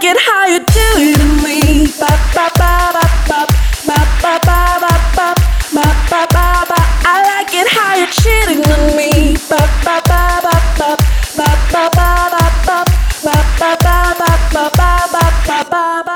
like it how you do it to me. Ba ba ba ba ba. Ba ba ba ba ba. Ba ba ba ba. I like it how you're cheating on me. ba ba ba ba ba ba ba ba ba ba ba ba ba ba ba ba ba